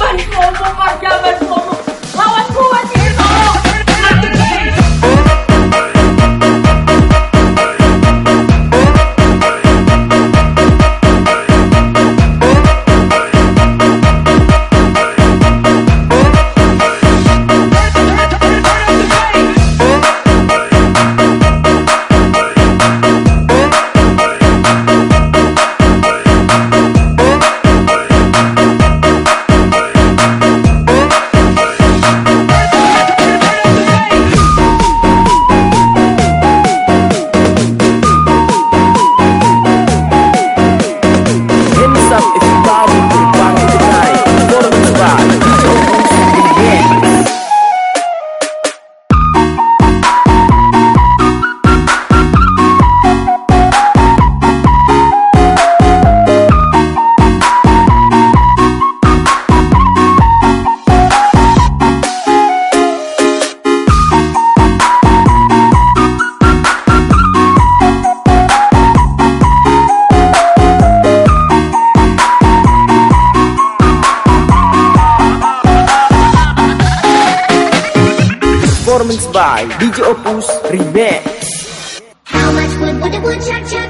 拜托 oh my 拜托 Performance by DJ Opus Remix. How much would, would, would.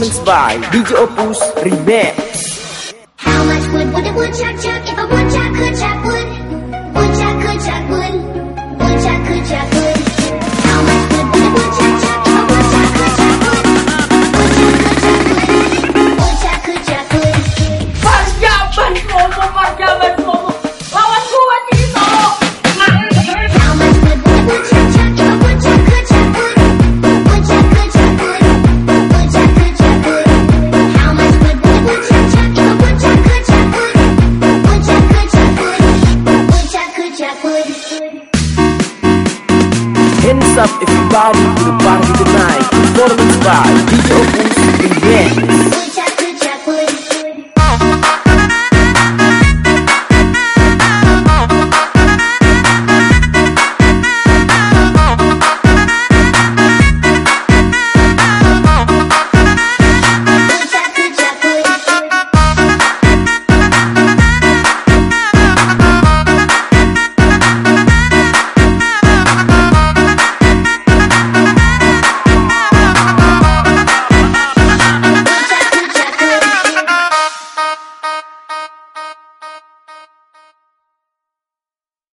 by DJ Opus Remix. How much wood would a woodchuck up if you body.